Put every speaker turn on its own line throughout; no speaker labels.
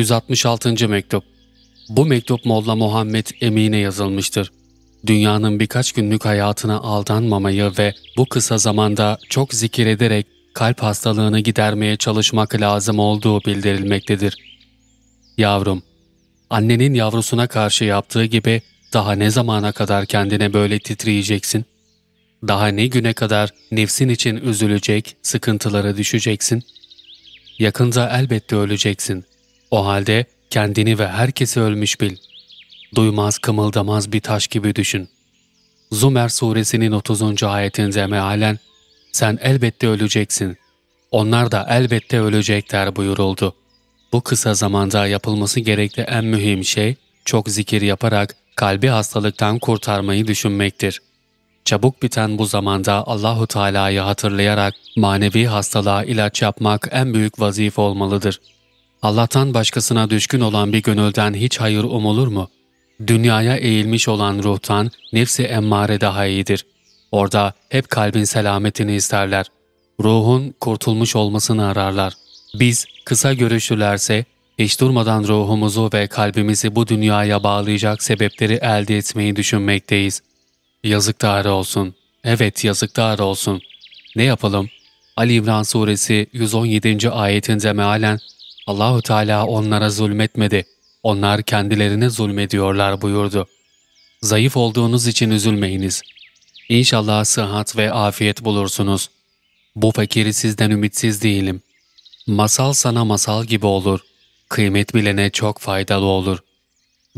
166. Mektup Bu mektup Molla Muhammed Emin'e yazılmıştır. Dünyanın birkaç günlük hayatına aldanmamayı ve bu kısa zamanda çok zikir ederek kalp hastalığını gidermeye çalışmak lazım olduğu bildirilmektedir. Yavrum, annenin yavrusuna karşı yaptığı gibi daha ne zamana kadar kendine böyle titreyeceksin? Daha ne güne kadar nefsin için üzülecek, sıkıntılara düşeceksin? Yakında elbette öleceksin. O halde kendini ve herkesi ölmüş bil. Duymaz kımıldamaz bir taş gibi düşün. Zumer suresinin 30. ayetinde mealen, sen elbette öleceksin. Onlar da elbette ölecekler buyuruldu. Bu kısa zamanda yapılması gerekli en mühim şey, çok zikir yaparak kalbi hastalıktan kurtarmayı düşünmektir. Çabuk biten bu zamanda Allahu Teala'yı hatırlayarak manevi hastalığa ilaç yapmak en büyük vazife olmalıdır. Allah'tan başkasına düşkün olan bir gönülden hiç hayır umulur mu? Dünyaya eğilmiş olan ruhtan nefsi emmare daha iyidir. Orada hep kalbin selametini isterler. Ruhun kurtulmuş olmasını ararlar. Biz kısa görüşlülerse hiç durmadan ruhumuzu ve kalbimizi bu dünyaya bağlayacak sebepleri elde etmeyi düşünmekteyiz. Yazıklar olsun. Evet yazıklar olsun. Ne yapalım? Ali İmran suresi 117. ayetinde mealen Allahu Teala onlara zulmetmedi. Onlar kendilerine zulmediyorlar buyurdu. Zayıf olduğunuz için üzülmeyiniz. İnşallah sıhhat ve afiyet bulursunuz. Bu fakiri sizden ümitsiz değilim. Masal sana masal gibi olur. Kıymet bilene çok faydalı olur.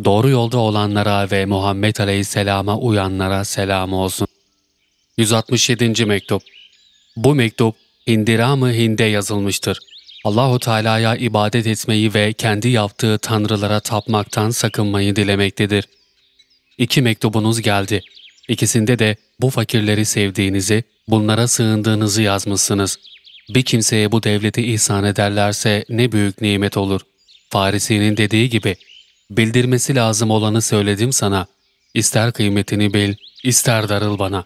Doğru yolda olanlara ve Muhammed Aleyhisselam'a uyanlara selam olsun. 167. Mektup Bu mektup Hindiram-ı Hind'e yazılmıştır. Allahu Teala'ya ibadet etmeyi ve kendi yaptığı tanrılara tapmaktan sakınmayı dilemektedir. İki mektubunuz geldi. İkisinde de bu fakirleri sevdiğinizi, bunlara sığındığınızı yazmışsınız. Bir kimseye bu devleti ihsan ederlerse ne büyük nimet olur. Farisi'nin dediği gibi, bildirmesi lazım olanı söyledim sana. İster kıymetini bil, ister darıl bana.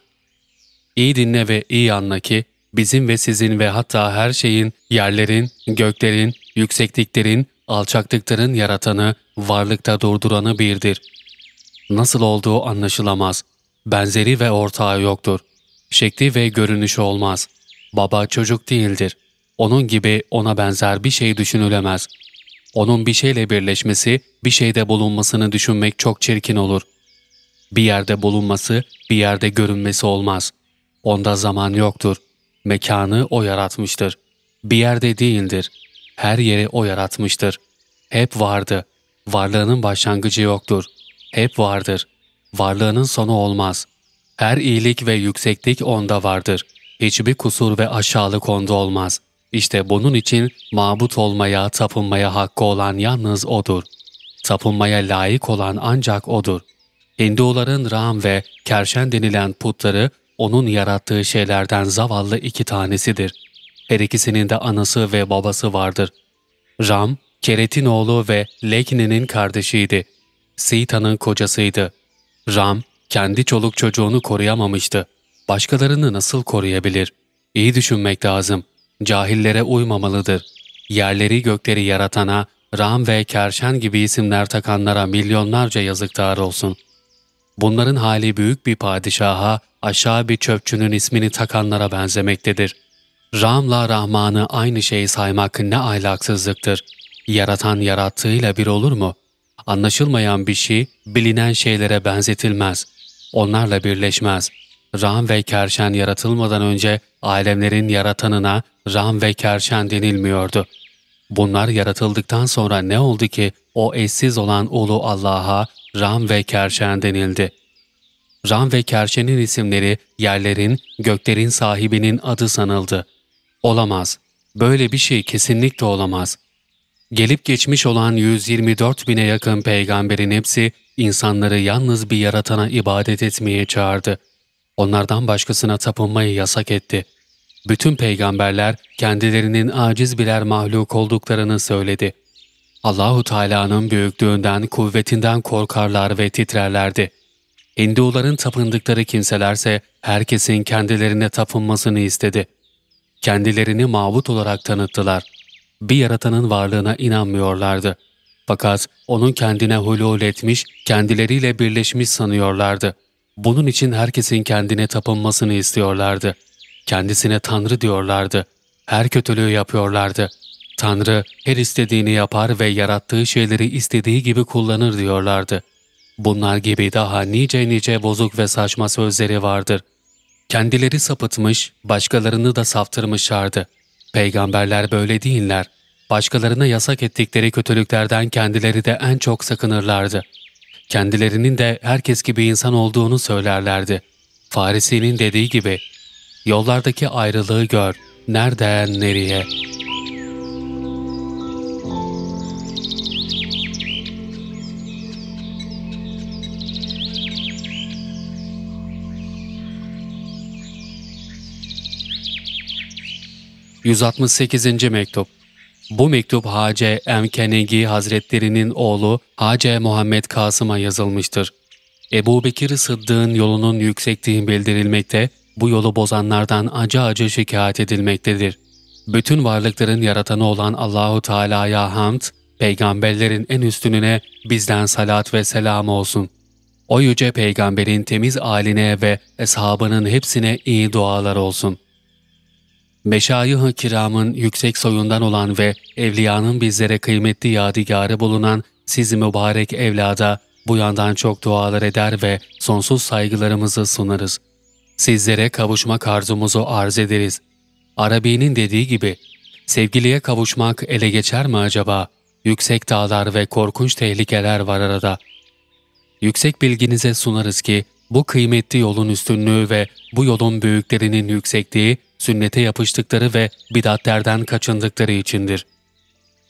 İyi dinle ve iyi anla ki, bizim ve sizin ve hatta her şeyin, yerlerin, göklerin, yüksekliklerin, alçaklıkların yaratanı, varlıkta durduranı birdir. Nasıl olduğu anlaşılamaz. Benzeri ve ortağı yoktur. Şekli ve görünüşü olmaz. Baba çocuk değildir. Onun gibi ona benzer bir şey düşünülemez. Onun bir şeyle birleşmesi, bir şeyde bulunmasını düşünmek çok çirkin olur. Bir yerde bulunması, bir yerde görünmesi olmaz. Onda zaman yoktur. Mekanı O yaratmıştır. Bir yerde değildir. Her yeri O yaratmıştır. Hep vardı. Varlığının başlangıcı yoktur. Hep vardır. Varlığının sonu olmaz. Her iyilik ve yükseklik O'nda vardır. Hiçbir kusur ve aşağılık O'nda olmaz. İşte bunun için mabut olmaya, tapınmaya hakkı olan yalnız O'dur. Tapınmaya layık olan ancak O'dur. Hinduların Ram ve Kerşen denilen putları onun yarattığı şeylerden zavallı iki tanesidir. Her ikisinin de anası ve babası vardır. Ram, Keret'in oğlu ve Lekne'nin kardeşiydi. Sita'nın kocasıydı. Ram, kendi çoluk çocuğunu koruyamamıştı. Başkalarını nasıl koruyabilir? İyi düşünmek lazım. Cahillere uymamalıdır. Yerleri gökleri yaratana, Ram ve Kerşen gibi isimler takanlara milyonlarca yazıklar olsun. Bunların hali büyük bir padişaha, aşağı bir çöpçünün ismini takanlara benzemektedir. Ram'la Rahman'ı aynı şey saymak ne ahlaksızlıktır. Yaratan yarattığıyla bir olur mu? Anlaşılmayan bir şey, bilinen şeylere benzetilmez. Onlarla birleşmez. Ram ve Kerşen yaratılmadan önce alemlerin yaratanına Ram ve Kerşen denilmiyordu. Bunlar yaratıldıktan sonra ne oldu ki o eşsiz olan ulu Allah'a Ram ve Kerşen denildi. Ram ve Kerşen'in isimleri yerlerin, göklerin sahibinin adı sanıldı. Olamaz. Böyle bir şey kesinlikle olamaz. Gelip geçmiş olan 124 bine yakın peygamberin hepsi insanları yalnız bir yaratana ibadet etmeye çağırdı. Onlardan başkasına tapınmayı yasak etti. Bütün peygamberler kendilerinin aciz birer mahluk olduklarını söyledi. Allahu Teala'nın büyüklüğünden, kuvvetinden korkarlar ve titrerlerdi. Hinduların tapındıkları kimselerse herkesin kendilerine tapınmasını istedi. Kendilerini mağbut olarak tanıttılar. Bir yaratanın varlığına inanmıyorlardı. Fakat onun kendine hulul etmiş, kendileriyle birleşmiş sanıyorlardı. Bunun için herkesin kendine tapınmasını istiyorlardı. Kendisine Tanrı diyorlardı. Her kötülüğü yapıyorlardı. Tanrı her istediğini yapar ve yarattığı şeyleri istediği gibi kullanır diyorlardı. Bunlar gibi daha nice nice bozuk ve saçma sözleri vardır. Kendileri sapıtmış, başkalarını da saptırmışlardı. Peygamberler böyle değiller. Başkalarına yasak ettikleri kötülüklerden kendileri de en çok sakınırlardı. Kendilerinin de herkes gibi insan olduğunu söylerlerdi. Farisi'nin dediği gibi, yollardaki ayrılığı gör, nereden nereye?'' 168. Mektup Bu mektup Hace Emkenegi Hazretlerinin oğlu Hace Muhammed Kasım'a yazılmıştır. Ebu Bekir Sıddık'ın yolunun yüksekliği bildirilmekte, bu yolu bozanlardan acı acı şikayet edilmektedir. Bütün varlıkların yaratanı olan Allahu Teala'ya hamd, peygamberlerin en üstününe bizden salat ve selam olsun. O yüce peygamberin temiz aline ve eshabının hepsine iyi dualar olsun.'' Meşayih-ı kiramın yüksek soyundan olan ve evliyanın bizlere kıymetli yadigarı bulunan siz mübarek evlada bu yandan çok dualar eder ve sonsuz saygılarımızı sunarız. Sizlere kavuşmak arzumuzu arz ederiz. Arabi'nin dediği gibi, sevgiliye kavuşmak ele geçer mi acaba? Yüksek dağlar ve korkunç tehlikeler var arada. Yüksek bilginize sunarız ki, bu kıymetli yolun üstünlüğü ve bu yolun büyüklerinin yüksekliği sünnete yapıştıkları ve bidatlerden kaçındıkları içindir.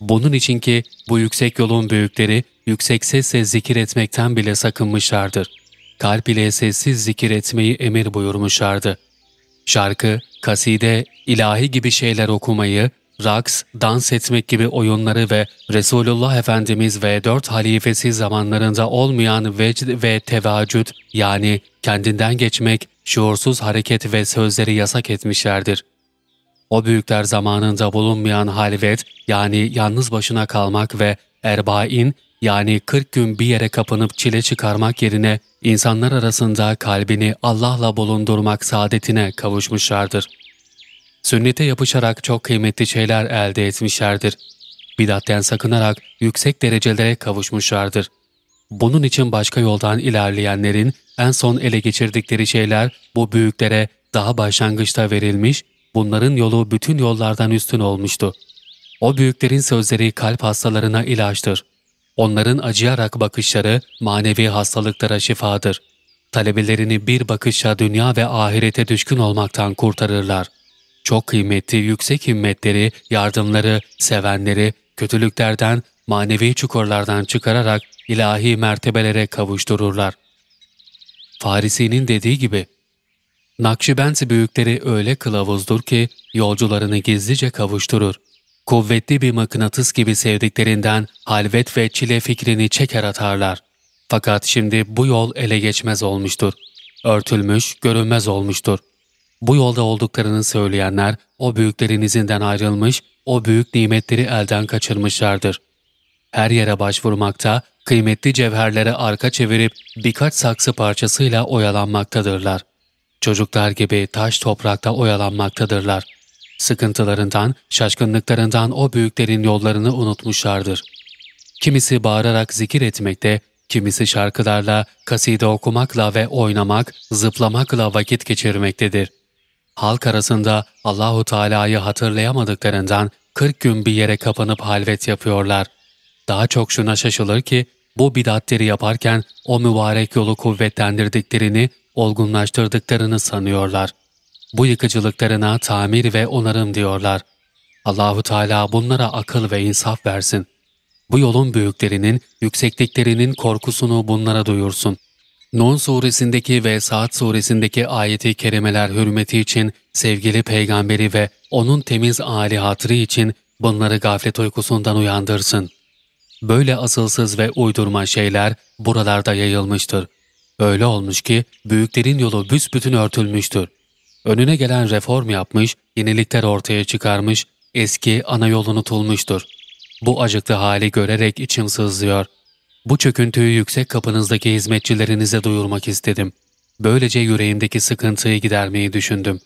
Bunun için ki bu yüksek yolun büyükleri yüksek sesle zikir etmekten bile sakınmışlardır. Kalp ile sessiz zikir etmeyi emir buyurmuşlardı. Şarkı, kaside, ilahi gibi şeyler okumayı, raks, dans etmek gibi oyunları ve Resulullah Efendimiz ve dört halifesi zamanlarında olmayan vecd ve tevacüd yani kendinden geçmek, şuursuz hareket ve sözleri yasak etmişlerdir. O büyükler zamanında bulunmayan halvet yani yalnız başına kalmak ve erbain yani 40 gün bir yere kapınıp çile çıkarmak yerine insanlar arasında kalbini Allah'la bulundurmak saadetine kavuşmuşlardır. Sünnete yapışarak çok kıymetli şeyler elde etmişlerdir. Bidatten sakınarak yüksek derecelere kavuşmuşlardır. Bunun için başka yoldan ilerleyenlerin en son ele geçirdikleri şeyler bu büyüklere daha başlangıçta verilmiş, bunların yolu bütün yollardan üstün olmuştu. O büyüklerin sözleri kalp hastalarına ilaçtır. Onların acıyarak bakışları manevi hastalıklara şifadır. Talebelerini bir bakışa dünya ve ahirete düşkün olmaktan kurtarırlar. Çok kıymetli yüksek himmetleri, yardımları, sevenleri, kötülüklerden, manevi çukurlardan çıkararak ilahi mertebelere kavuştururlar. Farisi'nin dediği gibi, Nakşibend büyükleri öyle kılavuzdur ki yolcularını gizlice kavuşturur. Kuvvetli bir mıknatıs gibi sevdiklerinden halvet ve çile fikrini çeker atarlar. Fakat şimdi bu yol ele geçmez olmuştur. Örtülmüş, görünmez olmuştur. Bu yolda olduklarını söyleyenler o büyüklerin izinden ayrılmış, o büyük nimetleri elden kaçırmışlardır. Her yere başvurmakta, kıymetli cevherlere arka çevirip birkaç saksı parçasıyla oyalanmaktadırlar. Çocuklar gibi taş toprakta oyalanmaktadırlar. Sıkıntılarından, şaşkınlıklarından o büyüklerin yollarını unutmuşlardır. Kimisi bağırarak zikir etmekte, kimisi şarkılarla, kaside okumakla ve oynamak, zıplamakla vakit geçirmektedir. Halk arasında Allahu Teala'yı hatırlayamadıklarından 40 gün bir yere kapanıp halvet yapıyorlar. Daha çok şuna şaşılır ki bu bidatleri yaparken o mübarek yolu kuvvetlendirdiklerini, olgunlaştırdıklarını sanıyorlar. Bu yıkıcılıklarına tamir ve onarım diyorlar. Allahu Teala bunlara akıl ve insaf versin. Bu yolun büyüklerinin, yüksekliklerinin korkusunu bunlara duyursun. Nun suresindeki ve Saat suresindeki ayeti kerimeler hürmeti için sevgili peygamberi ve onun temiz âli hatırı için bunları gaflet uykusundan uyandırsın. Böyle asılsız ve uydurma şeyler buralarda yayılmıştır. Öyle olmuş ki büyüklerin yolu büsbütün örtülmüştür. Önüne gelen reform yapmış, yenilikler ortaya çıkarmış, eski ana yol unutulmuştur. Bu acıklı hali görerek içim sızlıyor. Bu çöküntüyü yüksek kapınızdaki hizmetçilerinize duyurmak istedim. Böylece yüreğimdeki sıkıntıyı gidermeyi düşündüm.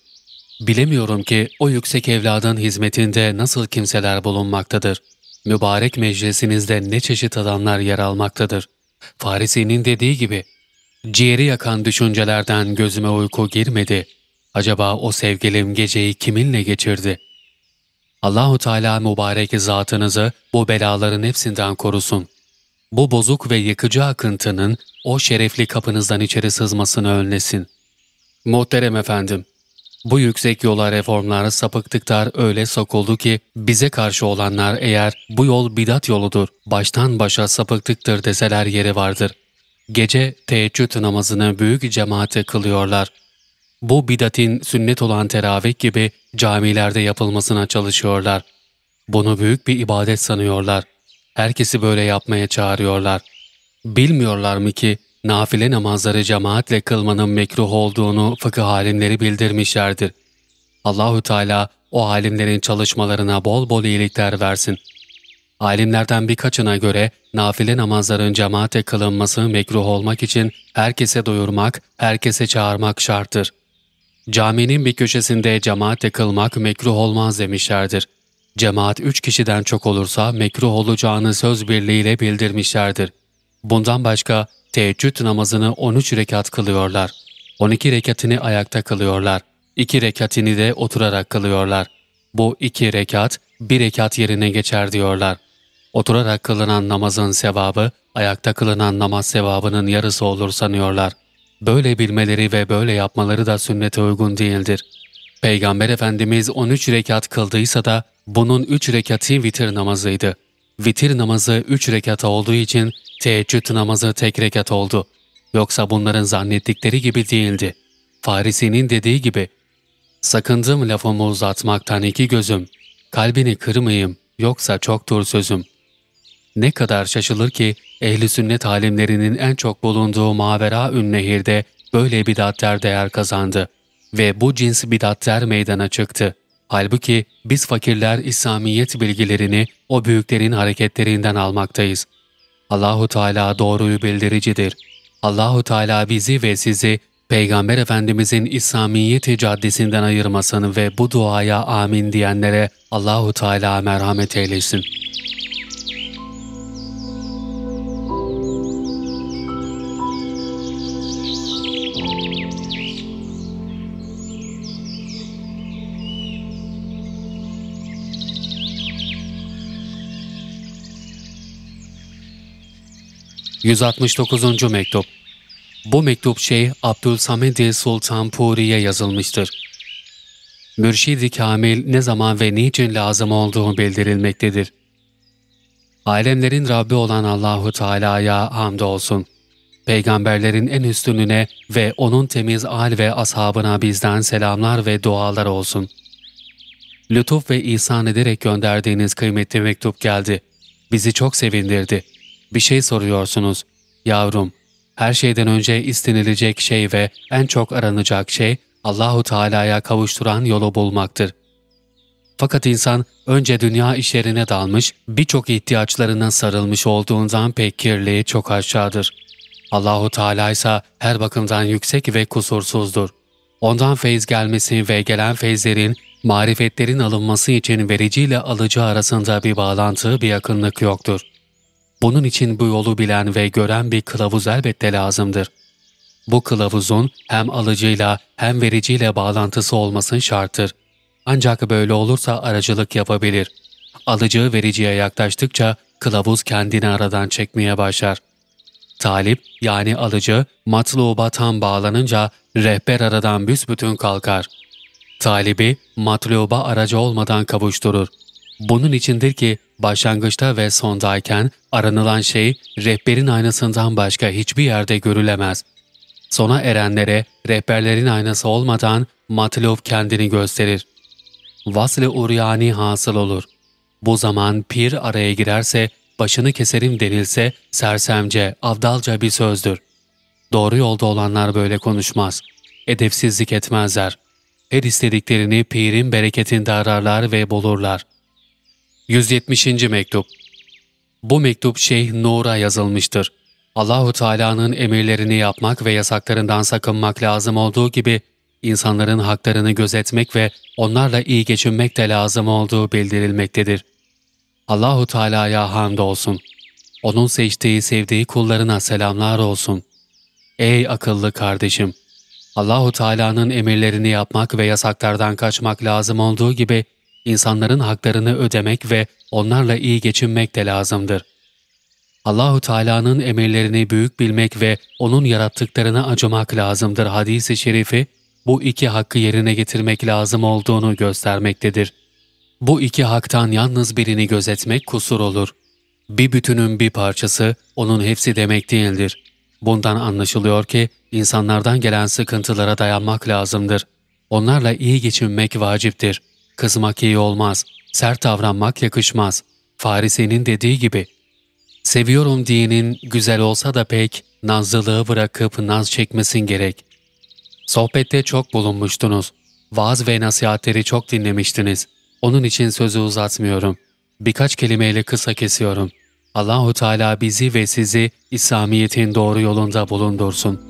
Bilemiyorum ki o yüksek evladın hizmetinde nasıl kimseler bulunmaktadır. Mübarek meclisinizde ne çeşit adamlar yer almaktadır. Farisi'nin dediği gibi, ciğeri yakan düşüncelerden gözüme uyku girmedi. Acaba o sevgilim geceyi kiminle geçirdi? Allahu Teala mübarek zatınızı bu belaların hepsinden korusun. Bu bozuk ve yıkıcı akıntının o şerefli kapınızdan içeri sızmasını önlesin. Muhterem efendim, bu yüksek yola reformlar, sapıklıklar öyle sokuldu ki bize karşı olanlar eğer bu yol bidat yoludur, baştan başa sapıklıktır deseler yeri vardır. Gece teheccüd namazını büyük cemaate kılıyorlar. Bu bidatin sünnet olan teravih gibi camilerde yapılmasına çalışıyorlar. Bunu büyük bir ibadet sanıyorlar. Herkesi böyle yapmaya çağırıyorlar. Bilmiyorlar mı ki nafile namazları cemaatle kılmanın mekruh olduğunu fıkıh alimleri bildirmişlerdir. Allahü Teala o alimlerin çalışmalarına bol bol iyilikler versin. Alimlerden birkaçına göre nafile namazların cemaate kılınması mekruh olmak için herkese duyurmak, herkese çağırmak şarttır. Caminin bir köşesinde cemaate kılmak mekruh olmaz demişlerdir. Cemaat üç kişiden çok olursa mekruh olacağını söz birliğiyle bildirmişlerdir. Bundan başka teheccüd namazını 13 rekat kılıyorlar. 12 rekatini ayakta kılıyorlar. 2 rekatini de oturarak kılıyorlar. Bu iki rekat, bir rekat yerine geçer diyorlar. Oturarak kılınan namazın sevabı, ayakta kılınan namaz sevabının yarısı olur sanıyorlar. Böyle bilmeleri ve böyle yapmaları da sünnete uygun değildir. Peygamber Efendimiz 13 rekat kıldıysa da bunun 3 rekati vitir namazıydı. Vitir namazı 3 rekata olduğu için teheccüd namazı tek rekat oldu. Yoksa bunların zannettikleri gibi değildi. Farisi'nin dediği gibi, Sakındım lafımı uzatmaktan iki gözüm, kalbini kırmayayım yoksa çoktur sözüm. Ne kadar şaşılır ki ehli sünnet alimlerinin en çok bulunduğu Mavera Ünnehir'de böyle bidatler değer kazandı ve bu cins bidatler meydana çıktı. Halbuki biz fakirler İslamiyet bilgilerini o büyüklerin hareketlerinden almaktayız. Allahu Teala doğruyu bildiricidir. Allahu Teala bizi ve sizi Peygamber Efendimizin İslamiyet caddesinden ayırmasın ve bu duaya amin diyenlere Allahu Teala merhamet eylesin. 169. Mektup Bu mektup Şeyh Abdülsamedi Sultan Puri'ye yazılmıştır. Mürşid-i Kamil ne zaman ve niçin lazım olduğu bildirilmektedir. Alemlerin Rabbi olan Allahu Teala'ya hamdolsun. Peygamberlerin en üstününe ve onun temiz al ve ashabına bizden selamlar ve dualar olsun. Lütuf ve ihsan ederek gönderdiğiniz kıymetli mektup geldi. Bizi çok sevindirdi. Bir şey soruyorsunuz. Yavrum, her şeyden önce istenilecek şey ve en çok aranacak şey Allahu Teala'ya kavuşturan yolu bulmaktır. Fakat insan önce dünya işlerine dalmış, birçok ihtiyaçlarına sarılmış olduğundan pek kirli, çok aşağıdır. Allahu Teala ise her bakımdan yüksek ve kusursuzdur. Ondan feyz gelmesi ve gelen feyzlerin, marifetlerin alınması için vericiyle alıcı arasında bir bağlantı, bir yakınlık yoktur. Bunun için bu yolu bilen ve gören bir kılavuz elbette lazımdır. Bu kılavuzun hem alıcıyla hem vericiyle bağlantısı olması şarttır. Ancak böyle olursa aracılık yapabilir. Alıcı vericiye yaklaştıkça kılavuz kendini aradan çekmeye başlar. Talip yani alıcı matluba tam bağlanınca rehber aradan büsbütün kalkar. Talibi matluba aracı olmadan kavuşturur. Bunun içindir ki başlangıçta ve sondayken aranılan şey rehberin aynasından başka hiçbir yerde görülemez. Sona erenlere rehberlerin aynası olmadan matluf kendini gösterir. Vasl-ı uryani hasıl olur. Bu zaman pir araya girerse, başını keserim denilse sersemce, avdalca bir sözdür. Doğru yolda olanlar böyle konuşmaz. Edepsizlik etmezler. Her istediklerini pirin bereketinde ararlar ve bulurlar. 170. Mektup Bu mektup Şeyh Nur'a yazılmıştır. Allahu Teala'nın emirlerini yapmak ve yasaklarından sakınmak lazım olduğu gibi insanların haklarını gözetmek ve onlarla iyi geçinmek de lazım olduğu bildirilmektedir. Allahu Teala'ya hamdolsun. Onun seçtiği, sevdiği kullarına selamlar olsun. Ey akıllı kardeşim! Allahu Teala'nın emirlerini yapmak ve yasaklardan kaçmak lazım olduğu gibi insanların haklarını ödemek ve onlarla iyi geçinmek de lazımdır. Allahu Teala'nın emirlerini büyük bilmek ve onun yarattıklarına acımak lazımdır hadisi şerifi bu iki hakkı yerine getirmek lazım olduğunu göstermektedir. Bu iki haktan yalnız birini gözetmek kusur olur. Bir bütünün bir parçası onun hepsi demek değildir. Bundan anlaşılıyor ki insanlardan gelen sıkıntılara dayanmak lazımdır. Onlarla iyi geçinmek vaciptir. Kızmak iyi olmaz, sert davranmak yakışmaz. Farisi'nin dediği gibi, Seviyorum diyenin güzel olsa da pek, nazlılığı bırakıp naz çekmesin gerek. Sohbette çok bulunmuştunuz. Vaaz ve nasihatleri çok dinlemiştiniz. Onun için sözü uzatmıyorum. Birkaç kelimeyle kısa kesiyorum. Allahu Teala bizi ve sizi İslamiyet'in doğru yolunda bulundursun.''